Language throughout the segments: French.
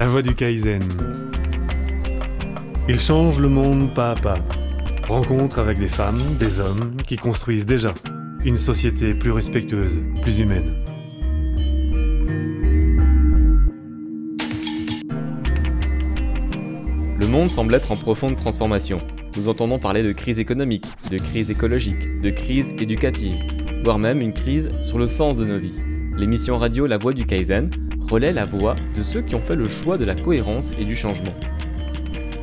La voix du Kaizen. Il change le monde pas à pas. Rencontre avec des femmes, des hommes qui construisent déjà une société plus respectueuse, plus humaine. Le monde semble être en profonde transformation. Nous entendons parler de crise économique, de crise écologique, de crise éducative, voire même une crise sur le sens de nos vies. L'émission radio La Voix du Kaizen relaie la voix de ceux qui ont fait le choix de la cohérence et du changement.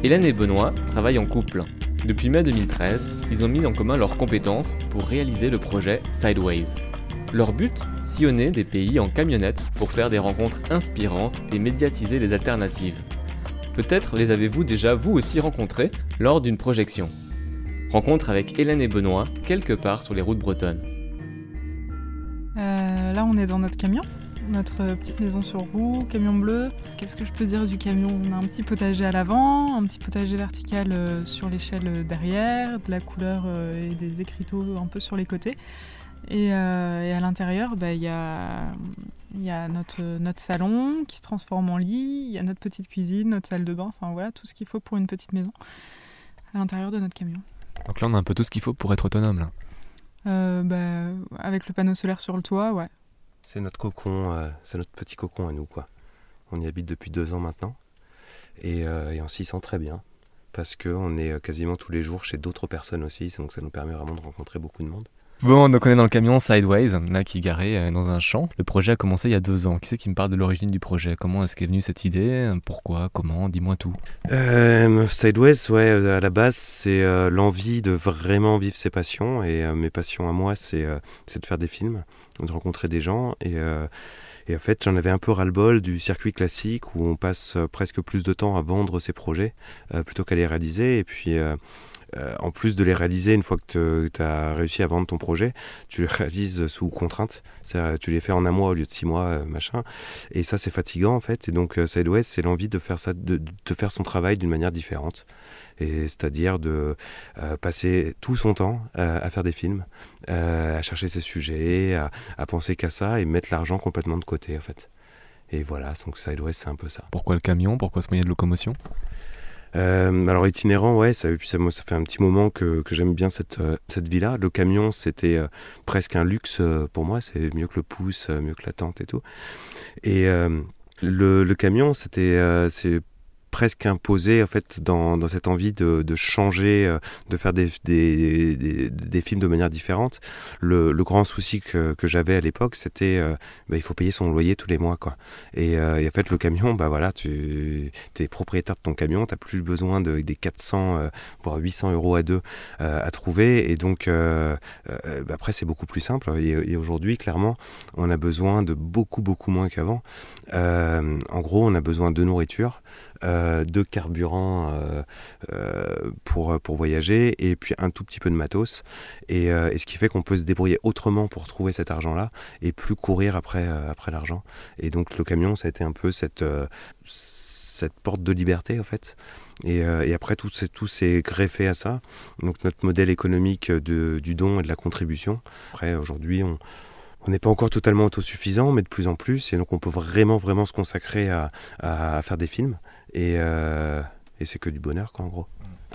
Hélène et Benoît travaillent en couple. Depuis mai 2013, ils ont mis en commun leurs compétences pour réaliser le projet Sideways. Leur but Sillonner des pays en camionnette pour faire des rencontres inspirantes et médiatiser les alternatives. Peut-être les avez-vous déjà vous aussi rencontrés lors d'une projection. Rencontre avec Hélène et Benoît quelque part sur les routes bretonnes. Euh, là, on est dans notre camion, notre petite maison sur roue, camion bleu. Qu'est-ce que je peux dire du camion? On a un petit potager à l'avant, un petit potager vertical euh, sur l'échelle derrière, de la couleur euh, et des écriteaux un peu sur les côtés. Et, euh, et à l'intérieur, bah, il y a, il y a notre, notre salon qui se transforme en lit, il y a notre petite cuisine, notre salle de bain, enfin voilà, tout ce qu'il faut pour une petite maison à l'intérieur de notre camion. Donc là, on a un peu tout ce qu'il faut pour être autonome. Là. Euh, bah, avec le panneau solaire sur le toit, ouais. C'est notre cocon, euh, c'est notre petit cocon à nous, quoi. On y habite depuis deux ans maintenant. Et, euh, on s'y sent très bien. Parce qu'on est euh, quasiment tous les jours chez d'autres personnes aussi. Donc ça nous permet vraiment de rencontrer beaucoup de monde. Bon, donc on est dans le camion Sideways, là qui est garé euh, dans un champ. Le projet a commencé il y a deux ans. Qui c'est qui me parle de l'origine du projet? Comment est-ce qu'est venue cette idée? Pourquoi? Comment? Dis-moi tout. Euh, Sideways, ouais, à la base, c'est euh, l'envie de vraiment vivre ses passions. Et euh, mes passions à moi, c'est euh, de faire des films, de rencontrer des gens. Et, euh, et en fait, j'en avais un peu ras-le-bol du circuit classique où on passe euh, presque plus de temps à vendre ses projets euh, plutôt qu'à les réaliser. Et puis, euh, en plus de les réaliser, une fois que tu as réussi à vendre ton projet, tu les réalises sous contrainte. Tu les fais en un mois au lieu de six mois, machin. Et ça, c'est fatigant en fait. Et donc, Sideways, c'est l'envie de faire ça, de, de faire son travail d'une manière différente. Et c'est-à-dire de euh, passer tout son temps euh, à faire des films, euh, à chercher ses sujets, à, à penser qu'à ça et mettre l'argent complètement de côté en fait. Et voilà, donc Sideways, c'est un peu ça. Pourquoi le camion? Pourquoi ce moyen de locomotion? Euh, alors itinérant, ouais, ça, et puis ça, moi, ça fait un petit moment que, que j'aime bien cette, cette vie-là. Le camion, c'était presque un luxe pour moi. C'est mieux que le pouce, mieux que la tente et tout. Et euh, le, le camion, c'était euh, c'est presque imposé en fait dans, cette envie de, changer, euh, de faire des, films de manière différente. Le, grand souci que, j'avais à l'époque, c'était euh, bah, il faut payer son loyer tous les mois quoi. Et, euh, en fait le camion, bah voilà, tu es propriétaire de ton camion, tu plus besoin de, des 400 euh, voire 800 euros à deux à trouver. Et donc bah, après c'est beaucoup plus simple. Et, aujourd'hui clairement, on a besoin de beaucoup beaucoup moins qu'avant. En gros, on a besoin de nourriture euh, de carburant euh, euh, pour, pour voyager et puis un tout petit peu de matos. Et, et ce qui fait qu'on peut se débrouiller autrement pour trouver cet argent-là et plus courir après, après l'argent. Et donc le camion, ça a été un peu cette, cette porte de liberté en fait. Et, et après, tout tout s'est greffé à ça. Donc notre modèle économique de, du don et de la contribution. Après, aujourd'hui, on, on n'est pas encore totalement autosuffisant, mais de plus en plus. Et donc, on peut vraiment, vraiment se consacrer à, à faire des films. Et, euh, et c'est que du bonheur, quoi, en gros.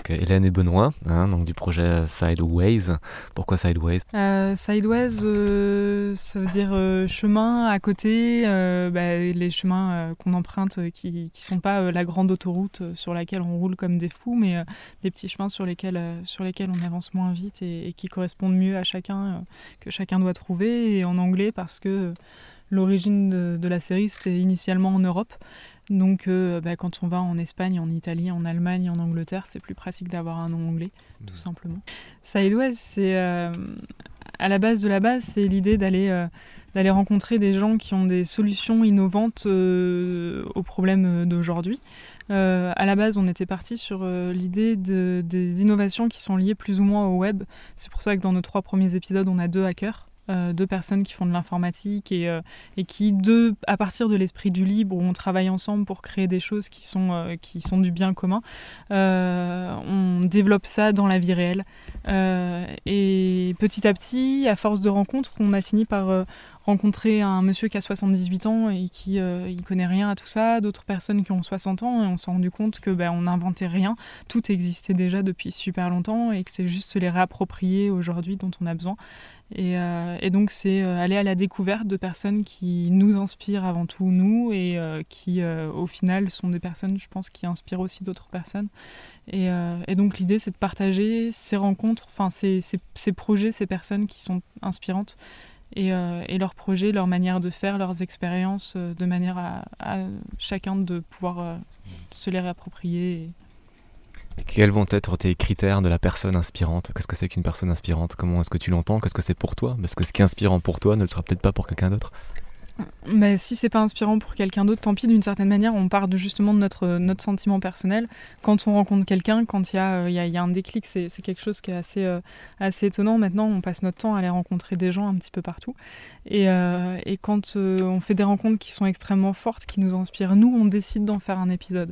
Hélène et Benoît, hein, donc du projet Sideways. Pourquoi Sideways? Euh, sideways, euh, ça veut dire euh, chemin à côté, euh, bah, les chemins euh, qu'on emprunte euh, qui qui sont pas euh, la grande autoroute sur laquelle on roule comme des fous, mais euh, des petits chemins sur lesquels, euh, sur lesquels on avance moins vite et, et qui correspondent mieux à chacun, euh, que chacun doit trouver, et en anglais parce que euh, l'origine de, de la série c'était initialement en Europe. Donc, euh, bah, quand on va en Espagne, en Italie, en Allemagne, en Angleterre, c'est plus pratique d'avoir un nom anglais, tout simplement. Sideways, c'est euh, à la base de la base, c'est l'idée d'aller euh, d'aller rencontrer des gens qui ont des solutions innovantes aux problèmes d'aujourd'hui. À la base, on était parti sur l'idée de, des innovations qui sont liées plus ou moins au web. C'est pour ça que dans nos trois premiers épisodes, on a deux hackers. Euh, deux personnes qui font de l'informatique et, euh, et qui, deux, à partir de l'esprit du libre, où on travaille ensemble pour créer des choses qui sont, euh, qui sont du bien commun, euh, on développe ça dans la vie réelle. Et petit à petit, à force de rencontres, on a fini par euh, rencontré un monsieur qui a 78 ans et qui ne connaît rien à tout ça, d'autres personnes qui ont 60 ans et on s'est rendu compte que ben, on n'inventait rien, tout existait déjà depuis super longtemps et que c'est juste se les réapproprier aujourd'hui dont on a besoin. Et, et donc c'est aller à la découverte de personnes qui nous inspirent avant tout nous et qui au final sont des personnes, je pense, qui inspirent aussi d'autres personnes. Et, et donc l'idée c'est de partager ces rencontres, enfin ces, ces projets, ces personnes qui sont inspirantes euh, et, leurs projets, leur manière de faire, leurs expériences, euh, de manière à, chacun de pouvoir euh, se les réapproprier. Quels vont être tes critères de la personne inspirante? Qu'est-ce que c'est qu'une personne inspirante? Comment est-ce que tu l'entends? Qu'est-ce que c'est pour toi? Parce que ce qui est inspirant pour toi ne le sera peut-être pas pour quelqu'un d'autre. Mais si c'est pas inspirant pour quelqu'un d'autre, tant pis. D'une certaine manière, on part de, justement de notre, notre sentiment personnel. Quand on rencontre quelqu'un, quand il y, a, y, y a un déclic, c'est quelque chose qui est assez, euh, assez étonnant. Maintenant, on passe notre temps à aller rencontrer des gens un petit peu partout. Et, euh, et quand euh, on fait des rencontres qui sont extrêmement fortes, qui nous inspirent, nous, on décide d'en faire un épisode.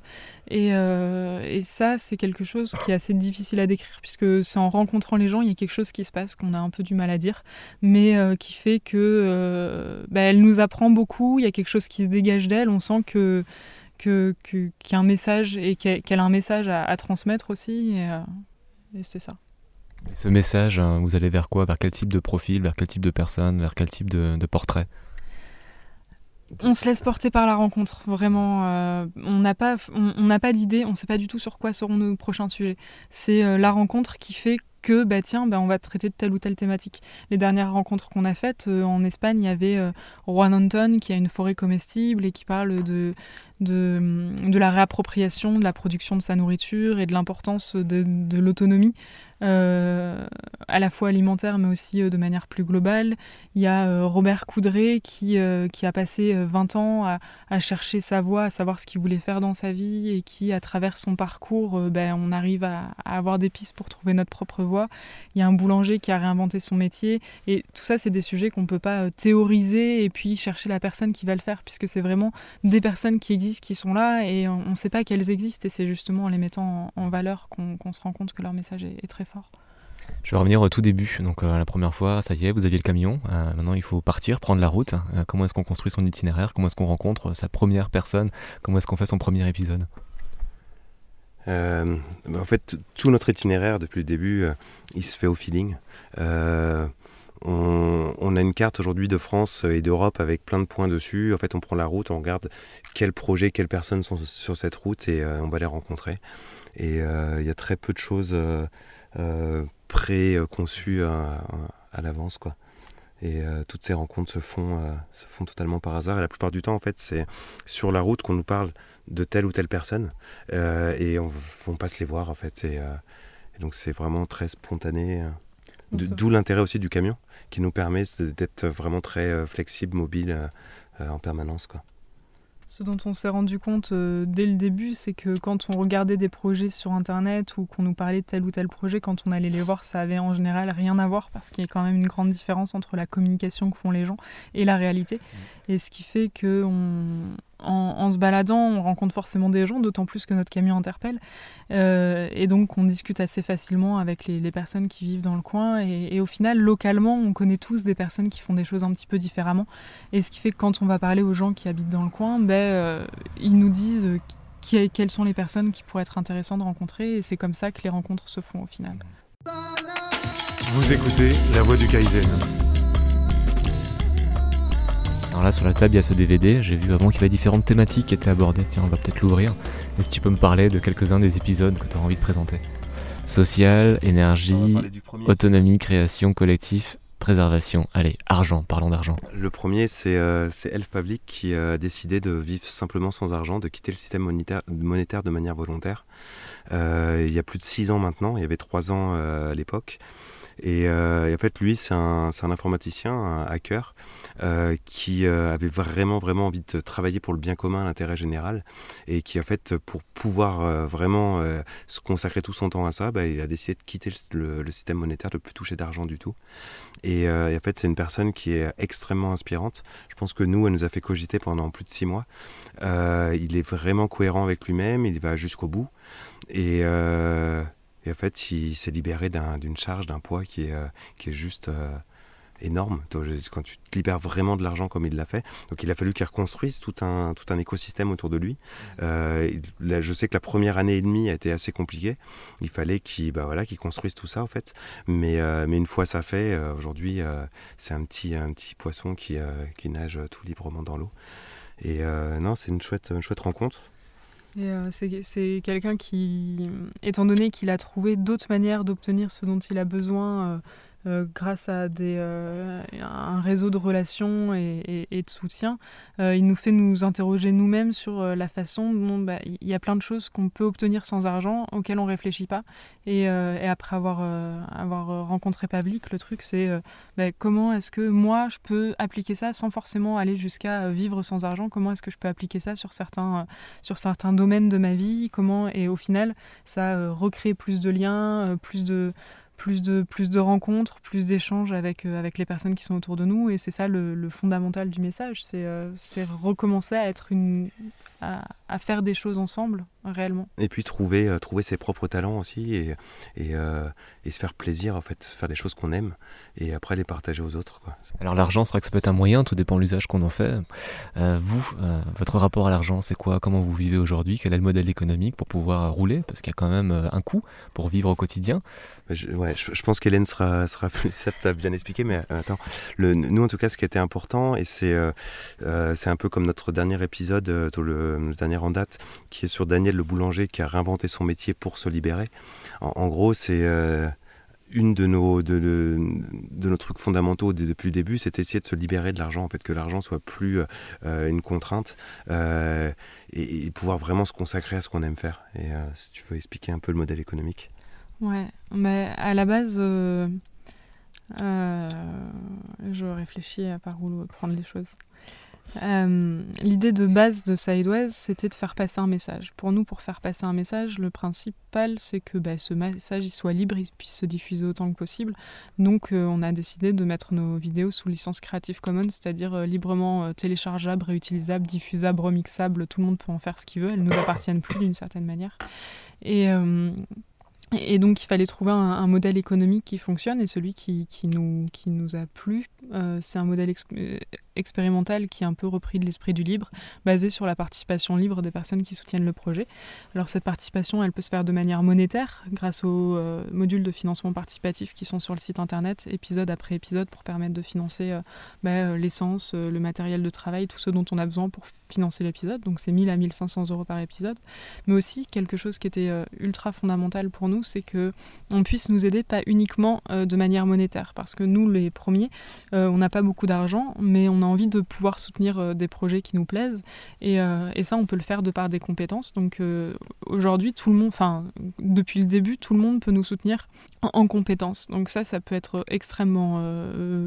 Et, et ça, c'est quelque chose qui est assez difficile à décrire, puisque c'est en rencontrant les gens, il y a quelque chose qui se passe qu'on a un peu du mal à dire, mais qui fait que bah, elle nous apprend beaucoup, il y a quelque chose qui se dégage d'elle, on sent que qu'il que, y a un message et qu'elle a un message à, transmettre aussi, et, et c'est ça. ce message, hein, vous allez vers quoi? Vers quel type de profil? Vers quel type de personne? Vers quel type de, de portrait? On se laisse porter par la rencontre, vraiment. Euh, on n'a pas, on, n'a pas d'idée, on ne sait pas du tout sur quoi seront nos prochains sujets. C'est euh, la rencontre qui fait que bah tiens bah, on va traiter de telle ou telle thématique. Les dernières rencontres qu'on a faites euh, en Espagne, il y avait Juan Anton qui a une forêt comestible et qui parle de, de, la réappropriation de la production de sa nourriture et de l'importance de, l'autonomie euh, à la fois alimentaire mais aussi euh, de manière plus globale. Il y a euh, Robert Coudray qui, qui a passé 20 ans à, à, chercher sa voie, à savoir ce qu'il voulait faire dans sa vie et qui, à travers son parcours, ben, on arrive à, à, avoir des pistes pour trouver notre propre voie. Il y a un boulanger qui a réinventé son métier et tout ça, c'est des sujets qu'on ne peut pas théoriser et puis chercher la personne qui va le faire puisque c'est vraiment des personnes qui existent, qui sont là et on ne sait pas qu'elles existent et c'est justement en les mettant en, valeur qu'on se rend compte que leur message est, est très fort. Je vais revenir au tout début. Donc euh, la première fois, ça y est, vous aviez le camion. Euh, maintenant, il faut partir, prendre la route. Euh, comment est-ce qu'on construit son itinéraire? Comment est-ce qu'on rencontre sa première personne? Comment est-ce qu'on fait son premier épisode? En fait, tout notre itinéraire depuis le début, il se fait au feeling. On, a une carte aujourd'hui de France et d'Europe avec plein de points dessus. En fait, on prend la route, on regarde quels projets, quelles personnes sont sur cette route et on va les rencontrer. Et il y a très peu de choses euh, préconçu à, l'avance. Et euh, toutes ces rencontres se font, euh, se font totalement par hasard. Et la plupart du temps, en fait, c'est sur la route qu'on nous parle de telle ou telle personne. et on, on, passe les voir, en fait. Et, donc, c'est vraiment très spontané. D'où l'intérêt aussi du camion, qui nous permet d'être vraiment très flexible, mobile en permanence. Quoi. Ce dont on s'est rendu compte euh, dès le début, c'est que quand on regardait des projets sur Internet ou qu'on nous parlait de tel ou tel projet, quand on allait les voir, ça avait en général rien à voir parce qu'il y a quand même une grande différence entre la communication que font les gens et la réalité. Mmh. Et ce qui fait que en, se baladant, on rencontre forcément des gens, d'autant plus que notre camion interpelle. Euh, et donc, on discute assez facilement avec les, personnes qui vivent dans le coin. Et, au final, localement, on connaît tous des personnes qui font des choses un petit peu différemment. Et ce qui fait que quand on va parler aux gens qui habitent dans le coin, ben, euh, ils nous disent qui, quelles sont les personnes qui pourraient être intéressantes de rencontrer. Et c'est comme ça que les rencontres se font au final. Vous écoutez La Voix du Kaizen. Alors là, sur la table, il y a ce DVD. J'ai vu avant qu'il y avait différentes thématiques qui étaient abordées. Tiens, on va peut-être l'ouvrir. Est-ce que tu peux me parler de quelques-uns des épisodes que tu as envie de présenter Social, énergie, autonomie, création, collectif, préservation. Allez, argent, parlons d'argent. Le premier, c'est euh, Elf Public qui a décidé de vivre simplement sans argent, de quitter le système monétaire, monétaire de manière volontaire. Euh, il y a plus de six ans maintenant, il y avait trois ans euh, à l'époque. Euh, et, en fait, lui, c'est un, informaticien, un hacker, euh, qui euh, avait vraiment, vraiment envie de travailler pour le bien commun, l'intérêt général, et qui, en fait, pour pouvoir vraiment se consacrer tout son temps à ça, bah, il a décidé de quitter le, système monétaire, de plus toucher d'argent du tout. Et, en fait, c'est une personne qui est extrêmement inspirante. Je pense que nous, elle nous a fait cogiter pendant plus de six mois. il est vraiment cohérent avec lui-même, il va jusqu'au bout. Et et en fait, il s'est libéré d'une charge, d'un poids qui est, euh, qui est juste euh, énorme. Quand tu te libères vraiment de l'argent comme il l'a fait. Donc il a fallu qu'il reconstruise tout un, tout un écosystème autour de lui. Euh, je sais que la première année et demie a été assez compliquée. Il fallait qu'il bah, voilà, construise tout ça en fait. Mais, euh, mais une fois ça fait, euh, aujourd'hui c'est un petit, un petit poisson qui, qui nage tout librement dans l'eau. Et non, c'est une chouette, une chouette rencontre. C'est quelqu'un qui, étant donné qu'il a trouvé d'autres manières d'obtenir ce dont il a besoin euh, grâce à des, euh, un réseau de relations et, de soutien, euh, il nous fait nous interroger nous-mêmes sur la façon dont bah, il y a plein de choses qu'on peut obtenir sans argent, auxquelles on ne réfléchit pas. Et, après avoir, rencontré Pavlik, le truc c'est bah, comment est-ce que moi je peux appliquer ça sans forcément aller jusqu'à vivre sans argent, comment est-ce que je peux appliquer ça sur certains, sur certains domaines de ma vie, comment, et au final ça recrée plus de liens, plus de plus de, plus de rencontres, plus d'échanges avec, euh, avec les personnes qui sont autour de nous. Et c'est ça le, fondamental du message, c'est euh, recommencer à, être une, à, à, faire des choses ensemble réellement. Et puis trouver, euh, trouver ses propres talents aussi et, et, euh, et, se faire plaisir, en fait, faire des choses qu'on aime et après les partager aux autres. Quoi. Alors l'argent, c'est vrai que ça peut être un moyen, tout dépend de l'usage qu'on en fait. Euh, vous, votre rapport à l'argent, c'est quoi? Comment vous vivez aujourd'hui? Quel est le modèle économique pour pouvoir rouler? Parce qu'il y a quand même un coût pour vivre au quotidien. Je, ouais, je, pense qu'Hélène sera, sera plus à bien expliquer, mais attends, le, nous en tout cas, ce qui était important, et c'est c'est un peu comme notre dernier épisode, le, le dernier en date, qui est sur Daniel le boulanger qui a réinventé son métier pour se libérer. En, gros, c'est euh, une de nos, de, nos trucs fondamentaux depuis le début, c'est essayer de se libérer de l'argent, en fait, que l'argent soit plus euh, une contrainte euh, et, pouvoir vraiment se consacrer à ce qu'on aime faire. Et si tu veux expliquer un peu le modèle économique. Ouais, mais à la base, je réfléchis à par où prendre les choses. Euh, l'idée de base de Sideways, c'était de faire passer un message. Pour nous, pour faire passer un message, le principal, c'est que bah, ce message soit libre, il puisse se diffuser autant que possible. Donc, euh, on a décidé de mettre nos vidéos sous licence Creative Commons, c'est-à-dire euh, librement téléchargeables, réutilisables, diffusables, remixables. Tout le monde peut en faire ce qu'il veut. Elles nous appartiennent plus d'une certaine manière. Et et donc il fallait trouver un, modèle économique qui fonctionne et celui qui, nous, a plu, euh, c'est un modèle euh, expérimental qui est un peu repris de l'esprit du libre, basé sur la participation libre des personnes qui soutiennent le projet. Alors cette participation, elle peut se faire de manière monétaire grâce aux euh, modules de financement participatif qui sont sur le site internet, épisode après épisode, pour permettre de financer bah, l'essence, le matériel de travail, tout ce dont on a besoin pour financer l'épisode. Donc c'est 1000 à 1500 euros par épisode. Mais aussi quelque chose qui était ultra fondamental pour nous, c'est que on puisse nous aider pas uniquement euh, de manière monétaire, parce que nous, les premiers, euh, on n'a pas beaucoup d'argent, mais on a envie de pouvoir soutenir euh, des projets qui nous plaisent, et, ça, on peut le faire de par des compétences. Donc aujourd'hui, tout le monde, enfin depuis le début, tout le monde peut nous soutenir en, compétences. Donc ça, ça peut être extrêmement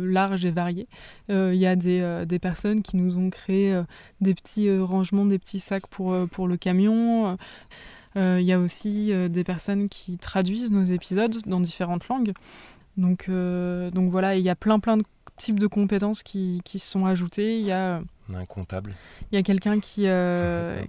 large et varié. Il y a des, des, personnes qui nous ont créé des petits rangements, des petits sacs pour, pour le camion. Euh, il y a aussi euh, des personnes qui traduisent nos épisodes dans différentes langues. Donc, euh, donc voilà, il y a plein plein de types de compétences qui, qui se sont ajoutées. Il y a un comptable. Il y a quelqu'un qui,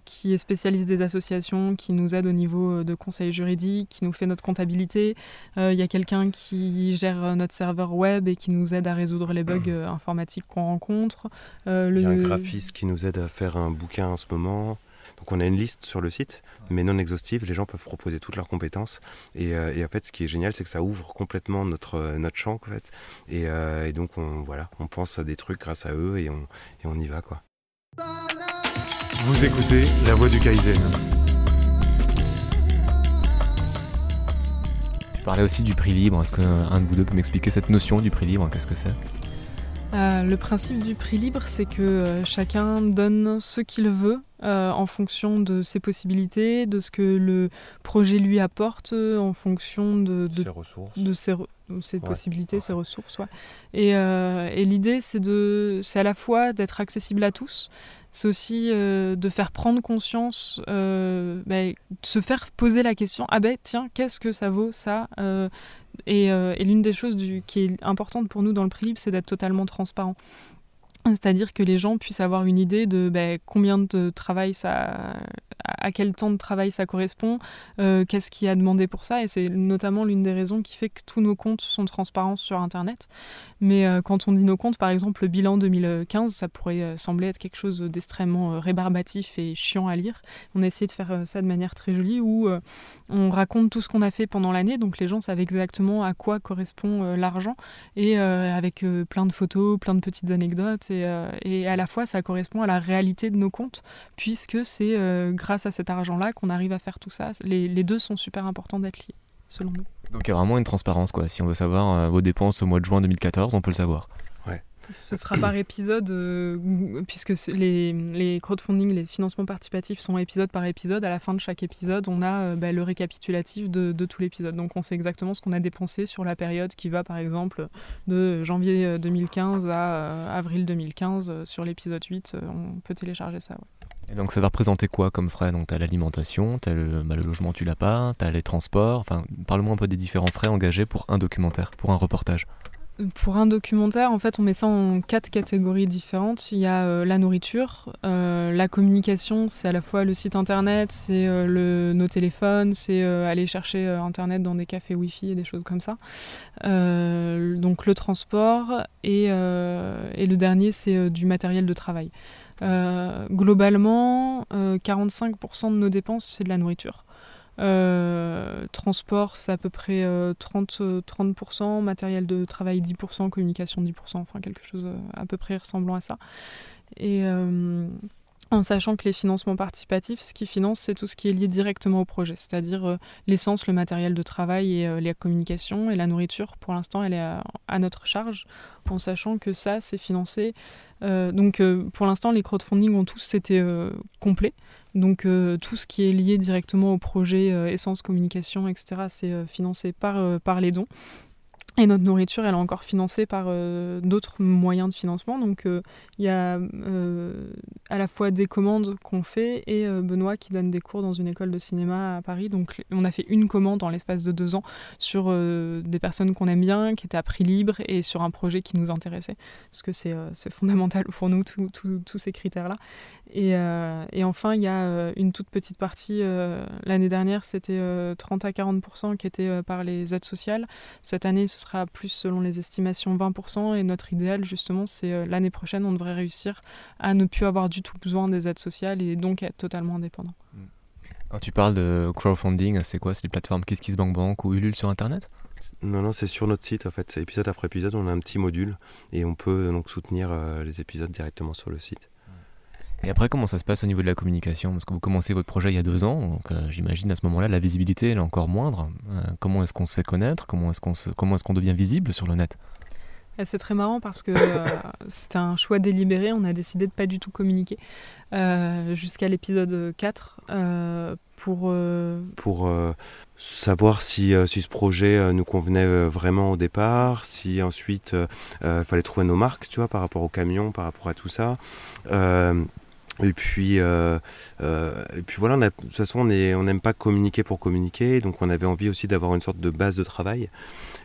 qui est spécialiste des associations, qui nous aide au niveau de conseil juridique, qui nous fait notre comptabilité. il y a quelqu'un qui gère notre serveur web et qui nous aide à résoudre les bugs informatiques qu'on rencontre. il y a un graphiste qui nous aide à faire un bouquin en ce moment. Donc on a une liste sur le site, mais non exhaustive. Les gens peuvent proposer toutes leurs compétences. Et, euh, en fait, ce qui est génial, c'est que ça ouvre complètement notre, euh, notre champ. En fait. Euh, et, donc on, voilà, on pense à des trucs grâce à eux et on, et on y va. Quoi. Vous écoutez La Voix du Kaizen. Je parlais aussi du prix libre. Est-ce qu'un de vous deux peut m'expliquer cette notion du prix libre? Qu'est-ce que c'est? Le principe du prix libre, c'est que chacun donne ce qu'il veut euh, en fonction de ses possibilités, de ce que le projet lui apporte, en fonction de, ses ressources. De ses, possibilités, ses ressources. Et, euh, et l'idée, c'est à la fois d'être accessible à tous, c'est aussi euh, de faire prendre conscience, bah, de se faire poser la question ah ben tiens, qu'est-ce que ça vaut ça Et, et l'une des choses du, qui est importante pour nous dans le prix libre, c'est d'être totalement transparent. C'est-à-dire que les gens puissent avoir une idée de ben, combien de travail ça, à quel temps de travail ça correspond, euh, qu'est-ce qui a demandé pour ça. Et c'est notamment l'une des raisons qui fait que tous nos comptes sont transparents sur Internet. Mais euh, quand on dit nos comptes, par exemple, le bilan 2015, ça pourrait euh, sembler être quelque chose d'extrêmement rébarbatif et chiant à lire. On a essayé de faire ça de manière très jolie où on raconte tout ce qu'on a fait pendant l'année, donc les gens savent exactement à quoi correspond l'argent et avec plein de photos, plein de petites anecdotes euh, et, à la fois ça correspond à la réalité de nos comptes, puisque c'est grâce à cet argent-là qu'on arrive à faire tout ça. Les, deux sont super importants d'être liés, selon nous. Donc il y a vraiment une transparence, quoi. Si on veut savoir euh, vos dépenses au mois de juin 2014, on peut le savoir. Ce sera par épisode, euh, puisque les, crowdfunding, les financements participatifs sont épisode par épisode. À la fin de chaque épisode, on a euh, bah, le récapitulatif de, tout l'épisode. Donc on sait exactement ce qu'on a dépensé sur la période qui va, par exemple, de janvier 2015 euh, à avril 2015. Sur l'épisode 8, on peut télécharger ça. Et donc ça va représenter quoi comme frais? Donc tu as l'alimentation, tu as le, bah, le, logement, tu l'as pas, tu as les transports. Enfin, parle-moi un peu des différents frais engagés pour un documentaire, pour un reportage. Pour un documentaire, en fait, on met ça en quatre catégories différentes. Il y a euh, la nourriture, euh, la communication, c'est à la fois le site internet, c'est euh, nos téléphones, c'est aller chercher internet dans des cafés Wi-Fi et des choses comme ça. donc le transport et le dernier, c'est du matériel de travail. globalement, 45% de nos dépenses, c'est de la nourriture. Euh, transport, c'est à peu près 30, euh, 30%, euh, matériel de travail 10%, communication 10%, enfin quelque chose à peu près ressemblant à ça. Et en sachant que les financements participatifs, ce qui finance, c'est tout ce qui est lié directement au projet, c'est-à-dire l'essence, le matériel de travail et la communication et la nourriture. Pour l'instant, elle est à, notre charge, en sachant que ça, c'est financé. donc, pour l'instant, les crowdfunding ont tous été complets. Donc euh, tout ce qui est lié directement au projet euh, Essence Communication, etc., c'est euh, financé par les dons. Et notre nourriture, elle est encore financée par d'autres moyens de financement. Donc il y a à la fois des commandes qu'on fait et Benoît qui donne des cours dans une école de cinéma à Paris. Donc on a fait une commande en l'espace de deux ans sur des personnes qu'on aime bien, qui étaient à prix libre et sur un projet qui nous intéressait. Parce que c'est fondamental pour nous, tous ces critères-là. Euh, et, enfin, il y a euh, une toute petite partie, euh, l'année dernière, c'était 30 à 40% qui était par les aides sociales. Cette année, sera plus selon les estimations 20%. Et notre idéal, justement, c'est l'année prochaine, on devrait réussir à ne plus avoir du tout besoin des aides sociales et donc être totalement indépendant. Hmm. Quand tu parles de crowdfunding, c'est quoi? C'est les plateformes KissKissBankBank ou Ulule sur Internet? Non, non, c'est sur notre site en fait. Épisode après épisode, on a un petit module et on peut donc soutenir les épisodes directement sur le site. Et après, comment ça se passe au niveau de la communication? Parce que vous commencez votre projet il y a deux ans, donc euh, j'imagine à ce moment-là, la visibilité est encore moindre. Euh, comment est-ce qu'on se fait connaître? Comment est-ce qu'on comment est-ce qu'on devient visible sur le net? C'est très marrant parce que euh, c'était un choix délibéré. On a décidé de pas du tout communiquer jusqu'à l'épisode 4 pour. Pour savoir si, si, ce projet nous convenait vraiment au départ, si ensuite il fallait trouver nos marques, tu vois, par rapport au camion, par rapport à tout ça. Et puis, euh, euh, et puis voilà, de toute façon, on n'aime pas communiquer pour communiquer, donc on avait envie aussi d'avoir une sorte de base de travail.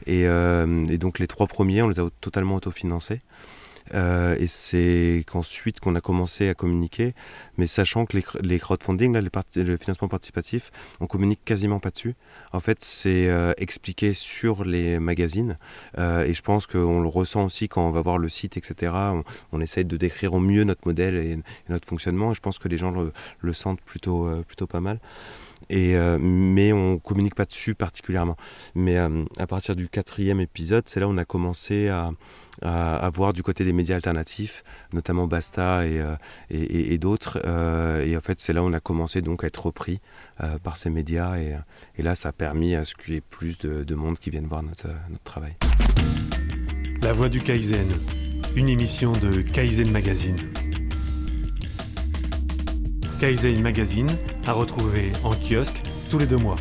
Et, euh, et, donc les trois premiers, on les a totalement autofinancés. Euh, et c'est qu'ensuite qu'on a commencé à communiquer, mais sachant que les, les crowdfunding, là, le financement participatif, on communique quasiment pas dessus. En fait, c'est euh, expliqué sur les magazines, euh, et je pense qu'on le ressent aussi quand on va voir le site, etc. On, on essaye de décrire au mieux notre modèle et, notre fonctionnement, et je pense que les gens le, le sentent plutôt, plutôt pas mal. Euh, mais on communique pas dessus particulièrement. Mais euh, à partir du quatrième épisode, c'est là où on a commencé à, voir du côté des médias alternatifs, notamment Basta et, euh, d'autres. et en fait, c'est là où on a commencé donc à être repris par ces médias. Et, là, ça a permis à ce qu'il y ait plus de, de, monde qui vienne voir notre travail. La Voix du Kaizen, une émission de Kaizen Magazine. Kaizen Magazine à retrouver en kiosque tous les deux mois.